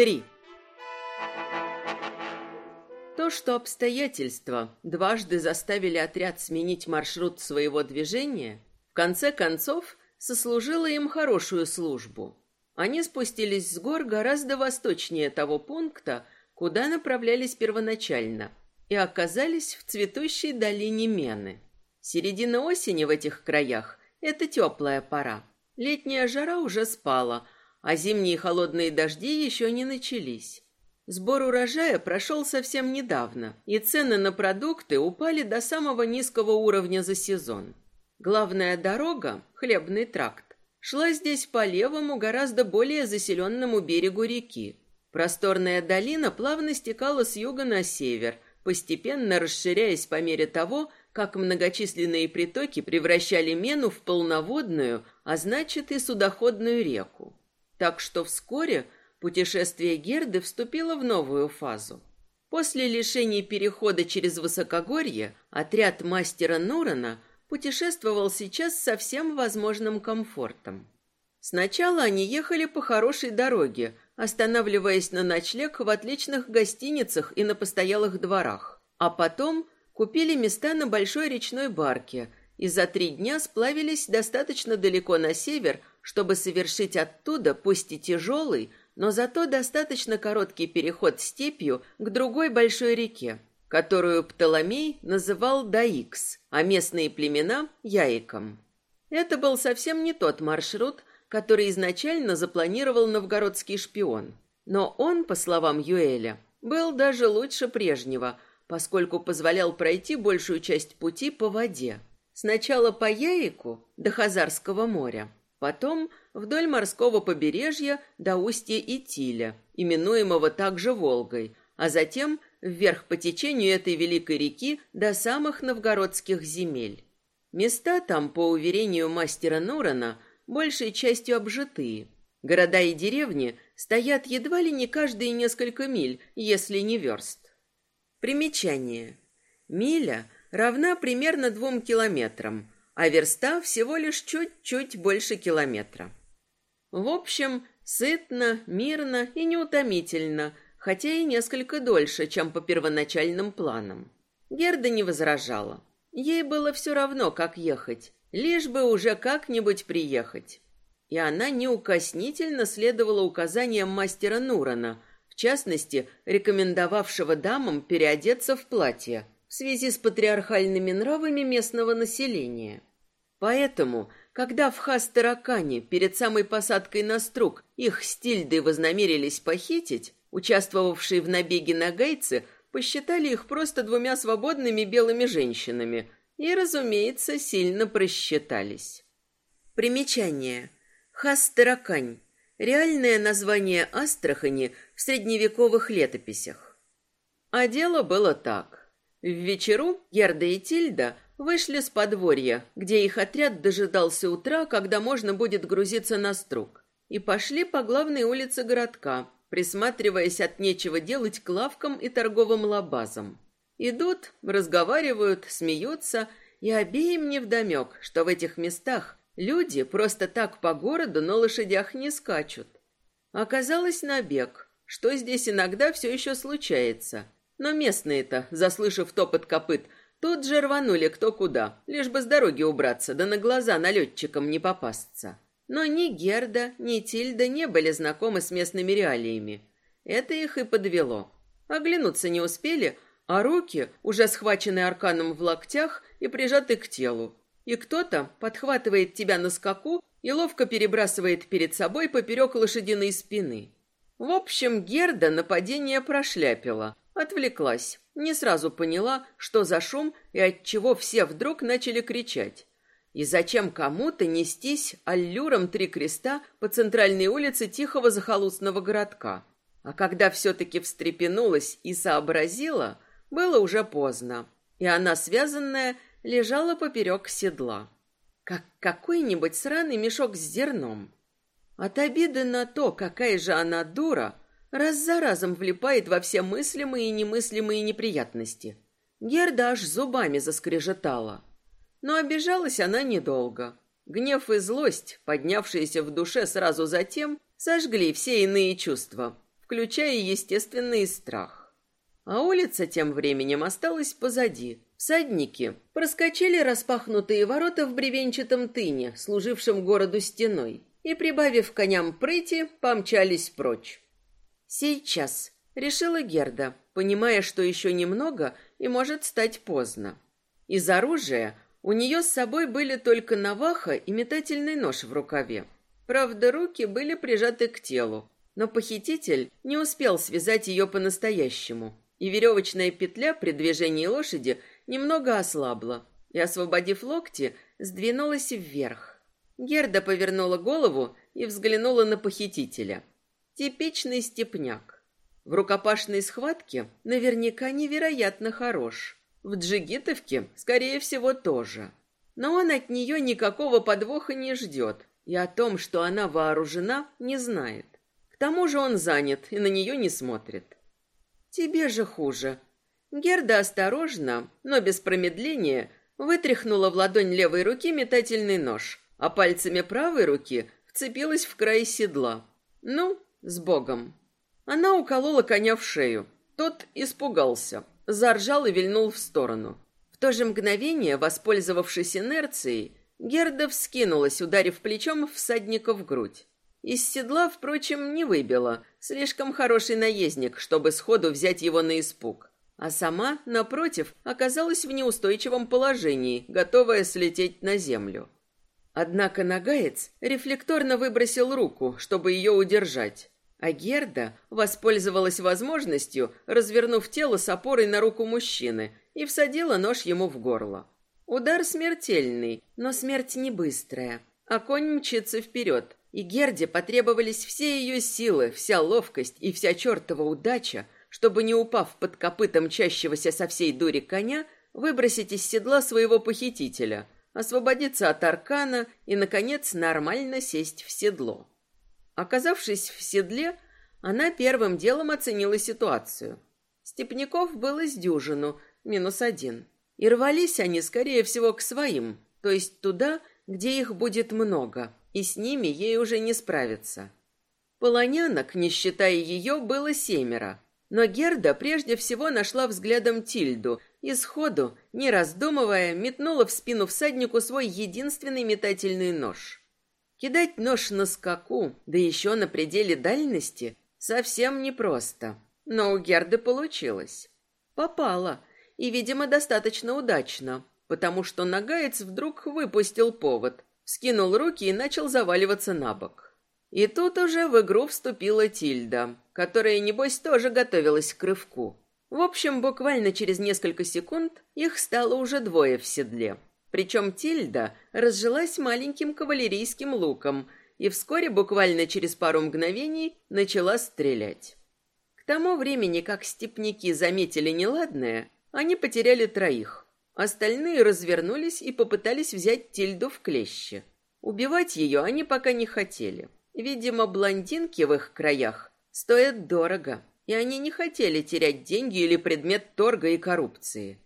Три. То, что обстоятельства дважды заставили отряд сменить маршрут своего движения, в конце концов сослужило им хорошую службу. Они спустились с гор гораздо восточнее того пункта, куда направлялись первоначально, и оказались в цветущей долине Мены. Середина осени в этих краях – это теплая пора. Летняя жара уже спала, а зимние холодные дожди еще не начались. Сбор урожая прошел совсем недавно, и цены на продукты упали до самого низкого уровня за сезон. Главная дорога, хлебный тракт, шла здесь по левому, гораздо более заселенному берегу реки. Просторная долина плавно стекала с юга на север, постепенно расширяясь по мере того, как многочисленные притоки превращали Мену в полноводную, а значит и судоходную реку. Так что вскоре – Путешествие Герды вступило в новую фазу. После лишения перехода через высокогорье отряд мастера Нурана путешествовал сейчас со всем возможным комфортом. Сначала они ехали по хорошей дороге, останавливаясь на ночлег в отличных гостиницах и на постоялых дворах, а потом купили места на большой речной барке и за три дня сплавились достаточно далеко на север, чтобы совершить оттуда, пусть и тяжелый, но зато достаточно короткий переход степью к другой большой реке, которую Птоломей называл Даикс, а местные племена – Яиком. Это был совсем не тот маршрут, который изначально запланировал новгородский шпион. Но он, по словам Юэля, был даже лучше прежнего, поскольку позволял пройти большую часть пути по воде. Сначала по Яику до Хазарского моря, потом вдоль морского побережья до устья Итиля, именуемого также Волгой, а затем вверх по течению этой великой реки до самых новгородских земель. Места там, по уверению мастера Нурана, большей частью обжитые. Города и деревни стоят едва ли не каждые несколько миль, если не верст. Примечание. Миля равна примерно двум километрам, а верста всего лишь чуть-чуть больше километра. В общем, сытно, мирно и неутомительно, хотя и несколько дольше, чем по первоначальным планам. Герда не возражала. Ей было все равно, как ехать, лишь бы уже как-нибудь приехать. И она неукоснительно следовала указаниям мастера Нурана, в частности, рекомендовавшего дамам переодеться в платье в связи с патриархальными нравами местного населения. Поэтому когда в Хастеракане перед самой посадкой на струк их стильды вознамерились похитить, участвовавшие в набеге на гайцы посчитали их просто двумя свободными белыми женщинами и, разумеется, сильно просчитались. Примечание. Хастеракань. Реальное название Астрахани в средневековых летописях. А дело было так. В вечеру Герда и Тильда – Вышли с подворья, где их отряд дожидался утра, когда можно будет грузиться на струк, и пошли по главной улице городка, присматриваясь от нечего делать к лавкам и торговым лабазам. Идут, разговаривают, смеются, и обеим невдомек, что в этих местах люди просто так по городу на лошадях не скачут. Оказалось набег, что здесь иногда все еще случается. Но местные-то, заслышав топот копыт, Тут же рванули кто куда, лишь бы с дороги убраться, да на глаза налетчикам не попасться. Но ни Герда, ни Тильда не были знакомы с местными реалиями. Это их и подвело. Оглянуться не успели, а руки уже схвачены арканом в локтях и прижаты к телу. И кто-то подхватывает тебя на скаку и ловко перебрасывает перед собой поперек лошадиной спины. В общем, Герда нападение прошляпила, отвлеклась. Не сразу поняла, что за шум и от чего все вдруг начали кричать. И зачем кому-то нестись аллюром три креста по центральной улице тихого захолустного городка? А когда все-таки встрепенулась и сообразила, было уже поздно, и она, связанная, лежала поперек седла. Как какой-нибудь сраный мешок с зерном. От обиды на то, какая же она дура, раз за разом влипает во все мыслимые и немыслимые неприятности. Герда аж зубами заскрежетала. Но обижалась она недолго. Гнев и злость, поднявшиеся в душе сразу затем, сожгли все иные чувства, включая естественный страх. А улица тем временем осталась позади. Всадники проскочили распахнутые ворота в бревенчатом тыне, служившем городу стеной, и, прибавив коням прыти, помчались прочь. «Сейчас», — решила Герда, понимая, что еще немного и может стать поздно. Из оружия у нее с собой были только наваха и метательный нож в рукаве. Правда, руки были прижаты к телу, но похититель не успел связать ее по-настоящему, и веревочная петля при движении лошади немного ослабла и, освободив локти, сдвинулась вверх. Герда повернула голову и взглянула на похитителя. Типичный степняк. В рукопашной схватке наверняка невероятно хорош. В джигитовке, скорее всего, тоже. Но он от нее никакого подвоха не ждет, и о том, что она вооружена, не знает. К тому же он занят и на нее не смотрит. Тебе же хуже. Герда осторожно, но без промедления, вытряхнула в ладонь левой руки метательный нож, а пальцами правой руки вцепилась в край седла. Ну, с Богом. Она уколола коня в шею. Тот испугался, заржал и вильнул в сторону. В то же мгновение, воспользовавшись инерцией, Герда вскинулась, ударив плечом всадника в грудь. Из седла, впрочем, не выбила. Слишком хороший наездник, чтобы сходу взять его на испуг. А сама, напротив, оказалась в неустойчивом положении, готовая слететь на землю. Однако нагаец рефлекторно выбросил руку, чтобы ее удержать. А Герда воспользовалась возможностью, развернув тело с опорой на руку мужчины, и всадила нож ему в горло. Удар смертельный, но смерть не быстрая, а конь мчится вперед, и Герде потребовались все ее силы, вся ловкость и вся чертова удача, чтобы, не упав под копытом мчащегося со всей дури коня, выбросить из седла своего похитителя, освободиться от аркана и, наконец, нормально сесть в седло. Оказавшись в седле, она первым делом оценила ситуацию. Степняков было с дюжину, минус один. И рвались они, скорее всего, к своим, то есть туда, где их будет много, и с ними ей уже не справиться. Полонянок, не считая ее, было семеро. Но Герда прежде всего нашла взглядом Тильду и сходу, не раздумывая, метнула в спину всаднику свой единственный метательный нож. Кидать нож на скаку, да еще на пределе дальности, совсем непросто. Но у Герды получилось. Попала, и, видимо, достаточно удачно, потому что нагаец вдруг выпустил повод, скинул руки и начал заваливаться на бок. И тут уже в игру вступила Тильда, которая, небось, тоже готовилась к рывку. В общем, буквально через несколько секунд их стало уже двое в седле. Причем Тильда разжилась маленьким кавалерийским луком и вскоре, буквально через пару мгновений, начала стрелять. К тому времени, как степняки заметили неладное, они потеряли троих. Остальные развернулись и попытались взять Тильду в клещи. Убивать ее они пока не хотели. Видимо, блондинки в их краях стоят дорого, и они не хотели терять деньги или предмет торга и коррупции.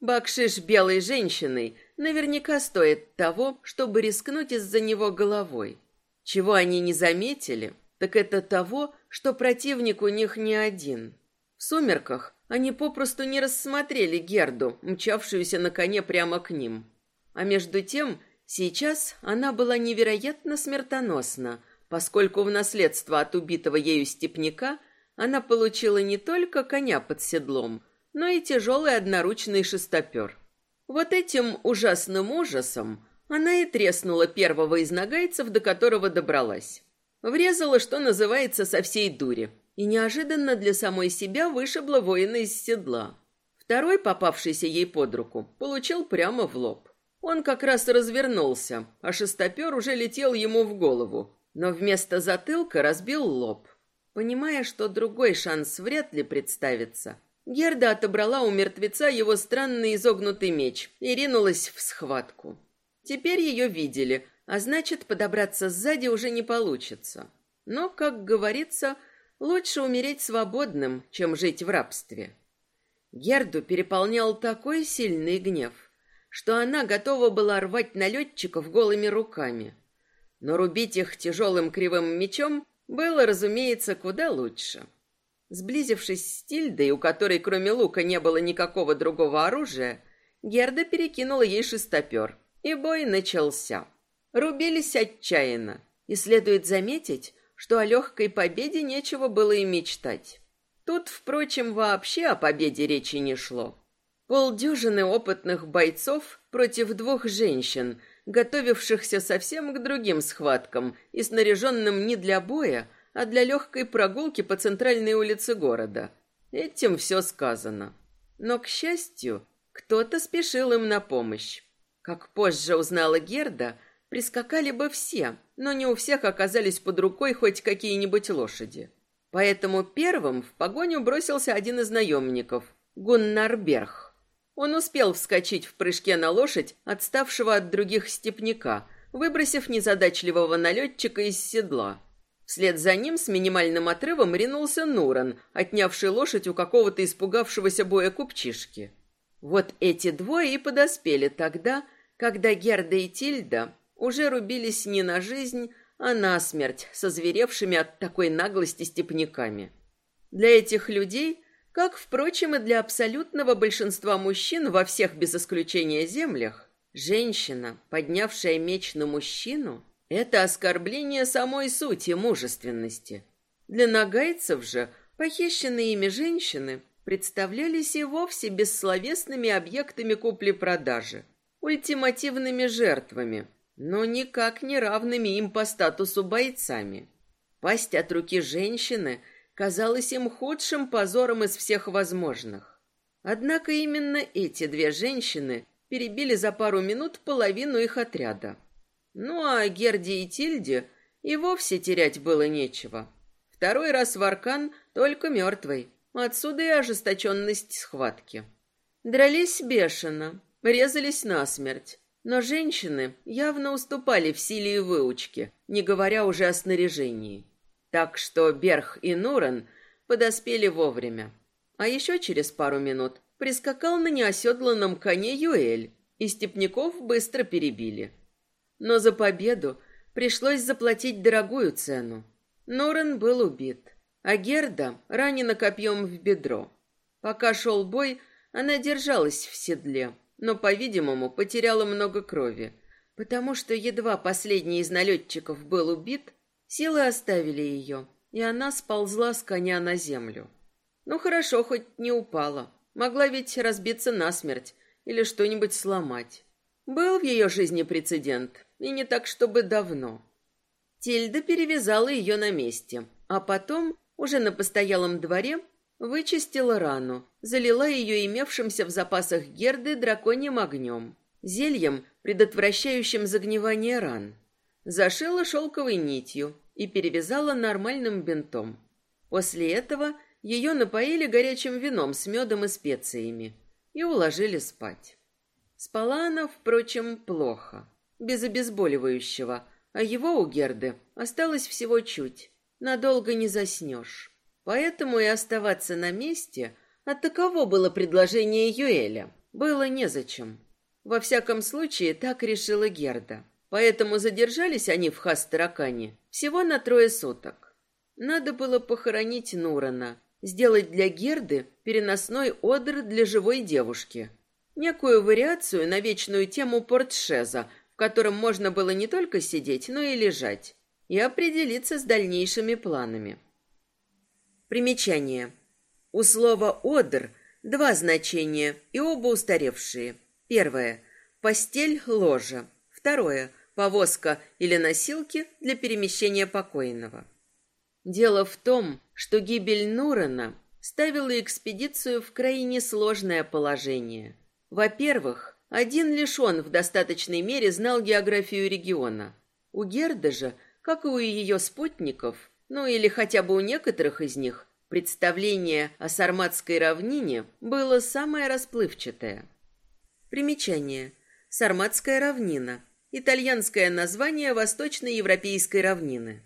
Бакшиш белой женщиной наверняка стоит того, чтобы рискнуть из-за него головой. Чего они не заметили, так это того, что противник у них не один. В сумерках они попросту не рассмотрели Герду, мчавшуюся на коне прямо к ним. А между тем, сейчас она была невероятно смертоносна, поскольку в наследство от убитого ею степняка она получила не только коня под седлом, но и тяжелый одноручный шестопер. Вот этим ужасным ужасом она и треснула первого из нагайцев, до которого добралась. Врезала, что называется, со всей дури, и неожиданно для самой себя вышибла воина из седла. Второй, попавшийся ей под руку, получил прямо в лоб. Он как раз развернулся, а шестопер уже летел ему в голову, но вместо затылка разбил лоб. Понимая, что другой шанс вряд ли представится, Герда отобрала у мертвеца его странный изогнутый меч и ринулась в схватку. Теперь ее видели, а значит, подобраться сзади уже не получится. Но, как говорится, лучше умереть свободным, чем жить в рабстве. Герду переполнял такой сильный гнев, что она готова была рвать налетчиков голыми руками. Но рубить их тяжелым кривым мечом было, разумеется, куда лучше. Сблизившись с Тильдой, у которой кроме лука не было никакого другого оружия, Герда перекинула ей шестопер, и бой начался. Рубились отчаянно, и следует заметить, что о легкой победе нечего было и мечтать. Тут, впрочем, вообще о победе речи не шло. Полдюжины опытных бойцов против двух женщин, готовившихся совсем к другим схваткам и снаряженным не для боя, а для легкой прогулки по центральной улице города. Этим все сказано. Но, к счастью, кто-то спешил им на помощь. Как позже узнала Герда, прискакали бы все, но не у всех оказались под рукой хоть какие-нибудь лошади. Поэтому первым в погоню бросился один из наемников, Гуннар Берх. Он успел вскочить в прыжке на лошадь, отставшего от других степняка, выбросив незадачливого налетчика из седла. Вслед за ним с минимальным отрывом ринулся Нуран, отнявший лошадь у какого-то испугавшегося боя купчишки. Вот эти двое и подоспели тогда, когда Герда и Тильда уже рубились не на жизнь, а на смерть со зверевшими от такой наглости степняками. Для этих людей, как, впрочем, и для абсолютного большинства мужчин во всех без исключения землях, женщина, поднявшая меч на мужчину, это оскорбление самой сути мужественности. Для нагайцев же похищенные ими женщины представлялись и вовсе бессловесными объектами купли-продажи, ультимативными жертвами – но никак не равными им по статусу бойцами. Пасть от руки женщины казалась им худшим позором из всех возможных. Однако именно эти две женщины перебили за пару минут половину их отряда. Ну а Герде и Тильде и вовсе терять было нечего. Второй раз в Аркан только мертвый. Отсюда и ожесточенность схватки. Дрались бешено, резались насмерть. Но женщины явно уступали в силе и выучке, не говоря уже о снаряжении. Так что Берх и Нуран подоспели вовремя. А еще через пару минут прискакал на неоседланном коне Юэль, и степняков быстро перебили. Но за победу пришлось заплатить дорогую цену. Норан был убит, а Герда ранена копьем в бедро. Пока шел бой, она держалась в седле, но, по-видимому, потеряла много крови, потому что едва последний из налетчиков был убит, силы оставили ее, и она сползла с коня на землю. Ну хорошо, хоть не упала. Могла ведь разбиться насмерть или что-нибудь сломать. Был в ее жизни прецедент, и не так, чтобы давно. Тильда перевязала ее на месте, а потом, уже на постоялом дворе, Вычистила рану, залила ее имевшимся в запасах герды драконьим огнем, зельем, предотвращающим загнивание ран. Зашила шелковой нитью и перевязала нормальным бинтом. После этого ее напоили горячим вином с медом и специями и уложили спать. Спала она, впрочем, плохо, без обезболивающего, а его у Герды осталось всего чуть. Надолго не заснешь. Поэтому и оставаться на месте, а таково было предложение Юэля, было незачем. Во всяком случае, так решила Герда. Поэтому задержались они в Хастаракане всего на трое суток. Надо было похоронить Нурана, сделать для Герды переносной одр для живой девушки. Некую вариацию на вечную тему портшеза, котором можно было не только сидеть, но и лежать, и определиться с дальнейшими планами. Примечание. У слова «одр» два значения, и оба устаревшие. Первое – постель, ложа. Второе – повозка или носилки для перемещения покойного. Дело в том, что гибель Нурана ставила экспедицию в крайне сложное положение. Во-первых, один лишь он в достаточной мере знал географию региона. У Герда же, как и у ее спутников, ну или хотя бы у некоторых из них, представление о Сарматской равнине было самое расплывчатое. Примечание. Сарматская равнина. Итальянское название восточноевропейской равнины.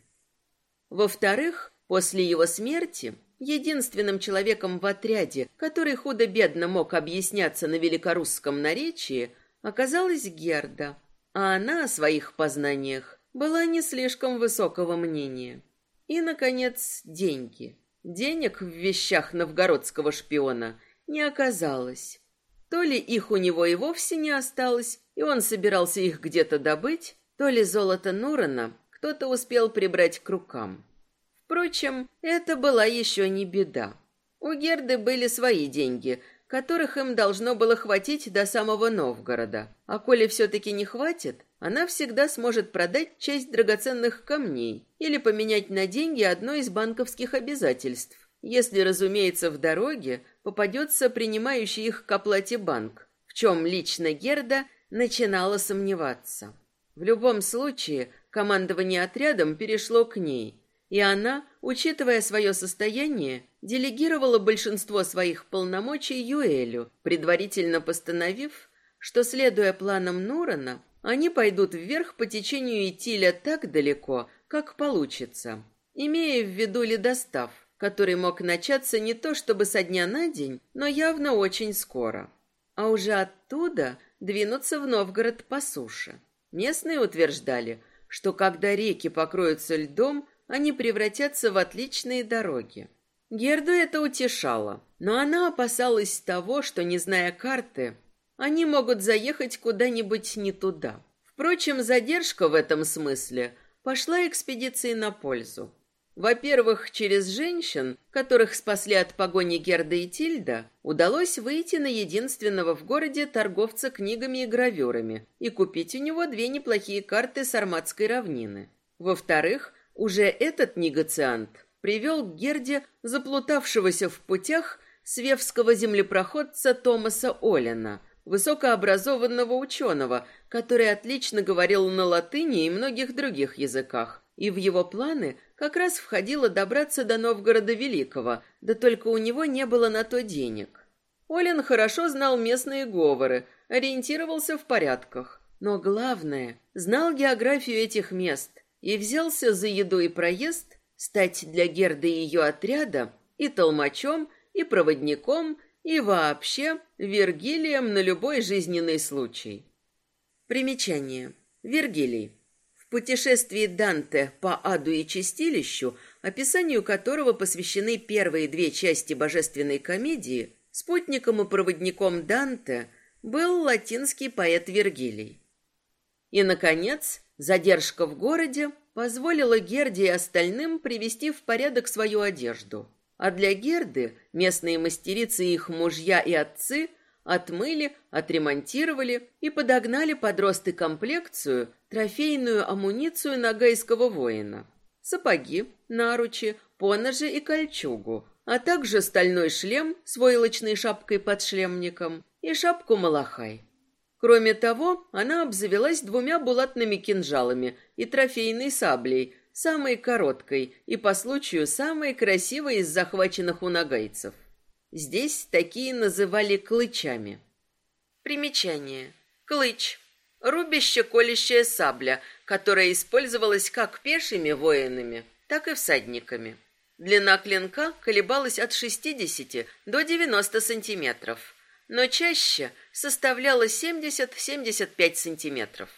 Во-вторых, после его смерти единственным человеком в отряде, который худо-бедно мог объясняться на великорусском наречии, оказалась Герда, а она о своих познаниях была не слишком высокого мнения. И, наконец, деньги. Денег в вещах новгородского шпиона не оказалось. То ли их у него и вовсе не осталось, и он собирался их где-то добыть, то ли золото Нурана кто-то успел прибрать к рукам. Впрочем, это была еще не беда. У Герды были свои деньги, которых им должно было хватить до самого Новгорода. А коли все-таки не хватит, она всегда сможет продать часть драгоценных камней или поменять на деньги одно из банковских обязательств, если, разумеется, в дороге попадется принимающий их к оплате банк, в чем лично Герда начинала сомневаться. В любом случае, командование отрядом перешло к ней, и она, учитывая свое состояние, делегировала большинство своих полномочий Юэлю, предварительно постановив, что, следуя планам Нурана, они пойдут вверх по течению Итиля так далеко, как получится, имея в виду ледостав, который мог начаться не то чтобы со дня на день, но явно очень скоро. А уже оттуда двинуться в Новгород по суше. Местные утверждали, что когда реки покроются льдом, они превратятся в отличные дороги. Герду это утешало, но она опасалась того, что, не зная карты, они могут заехать куда-нибудь не туда. Впрочем, задержка в этом смысле пошла экспедиции на пользу. Во-первых, через женщин, которых спасли от погони Герда и Тильда, удалось выйти на единственного в городе торговца книгами и гравюрами и купить у него две неплохие карты Сарматской равнины. Во-вторых, уже этот негациант привел к Герде заплутавшегося в путях свевского землепроходца Томаса Олена, высокообразованного ученого, который отлично говорил на латыни и многих других языках, и в его планы как раз входило добраться до Новгорода Великого, да только у него не было на то денег. Олен хорошо знал местные говоры, ориентировался в порядках, но главное, знал географию этих мест и взялся за еду и проезд стать для Герды и ее отряда и толмачом, и проводником, и вообще Вергилием на любой жизненный случай. Примечание. Вергилий путешествии Данте по аду и чистилищу, описанию которого посвящены первые две части божественной комедии, спутником и проводником Данте был латинский поэт Вергилий. И, наконец, задержка в городе позволила Герде и остальным привести в порядок свою одежду. А для Герды местные мастерицы и их мужья и отцы – Отмыли, отремонтировали и подогнали под рост и комплекцию трофейную амуницию нагайского воина. Сапоги, наручи, поножи и кольчугу, а также стальной шлем с войлочной шапкой под шлемником и шапку малахай. Кроме того, она обзавелась двумя булатными кинжалами и трофейной саблей, самой короткой и по случаю самой красивой из захваченных у нагайцев. Здесь такие называли клычами. Примечание. Клыч. Рубище-колющая сабля, которая использовалась как пешими воинами, так и всадниками. Длина клинка колебалась от 60 до 90 сантиметров, но чаще составляла 70-75 сантиметров.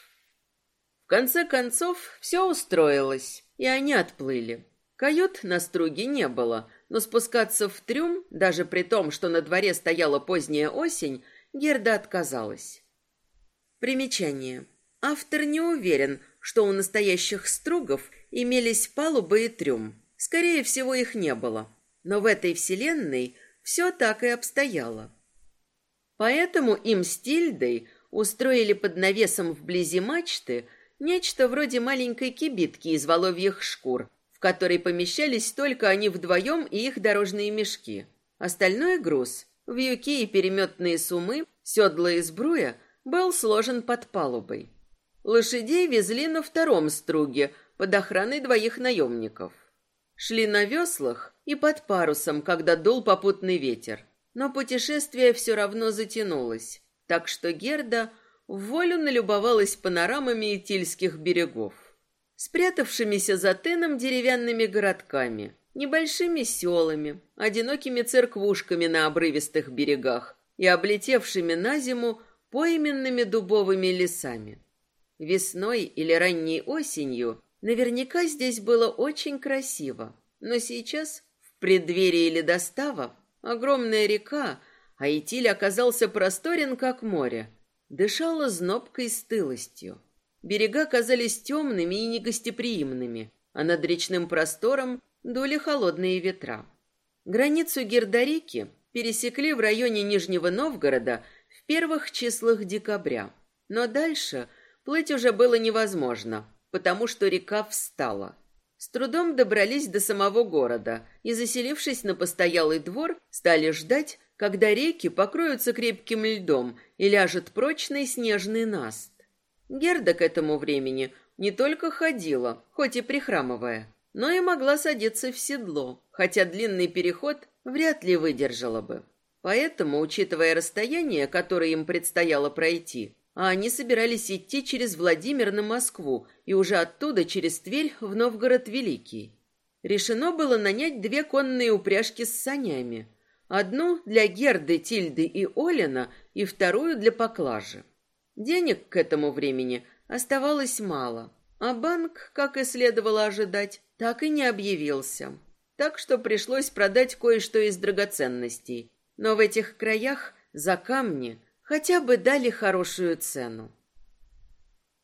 В конце концов, все устроилось, и они отплыли. Кают на струге не было, но спускаться в трюм, даже при том, что на дворе стояла поздняя осень, Герда отказалась. Примечание. Автор не уверен, что у настоящих стругов имелись палубы и трюм. Скорее всего, их не было. Но в этой вселенной все так и обстояло. Поэтому им с Тильдой устроили под навесом вблизи мачты нечто вроде маленькой кибитки из воловьих шкур, в которой помещались только они вдвоем и их дорожные мешки. Остальной груз, вьюки и переметные сумы, седла и сбруя, был сложен под палубой. Лошадей везли на втором струге под охраной двоих наемников. Шли на веслах и под парусом, когда дул попутный ветер. Но путешествие все равно затянулось, так что Герда волю налюбовалась панорамами Итильских берегов спрятавшимися за тыном деревянными городками, небольшими селами, одинокими церквушками на обрывистых берегах и облетевшими на зиму пойменными дубовыми лесами. Весной или ранней осенью наверняка здесь было очень красиво, но сейчас, В преддверии ледостава огромная река, а Итиль оказался просторен, как море, дышала знобкой стылостью. Берега казались темными и негостеприимными, а над речным простором дули холодные ветра. Границу Гердарики пересекли в районе Нижнего Новгорода в первых числах декабря. Но дальше плыть уже было невозможно, потому что река встала. С трудом добрались до самого города и, заселившись на постоялый двор, стали ждать, когда реки покроются крепким льдом и ляжет прочный снежный наст. Герда к этому времени не только ходила, хоть и прихрамывая, но и могла садиться в седло, хотя длинный переход вряд ли выдержала бы. Поэтому, учитывая расстояние, которое им предстояло пройти, они собирались идти через Владимир на Москву и уже оттуда через Тверь в Новгород Великий. Решено было нанять две конные упряжки с санями. Одну для Герды, Тильды и Олина, и вторую для поклажи. Денег к этому времени оставалось мало, а банк, как и следовало ожидать, так и не объявился. Так что пришлось продать кое-что из драгоценностей. Но в этих краях за камни хотя бы дали хорошую цену.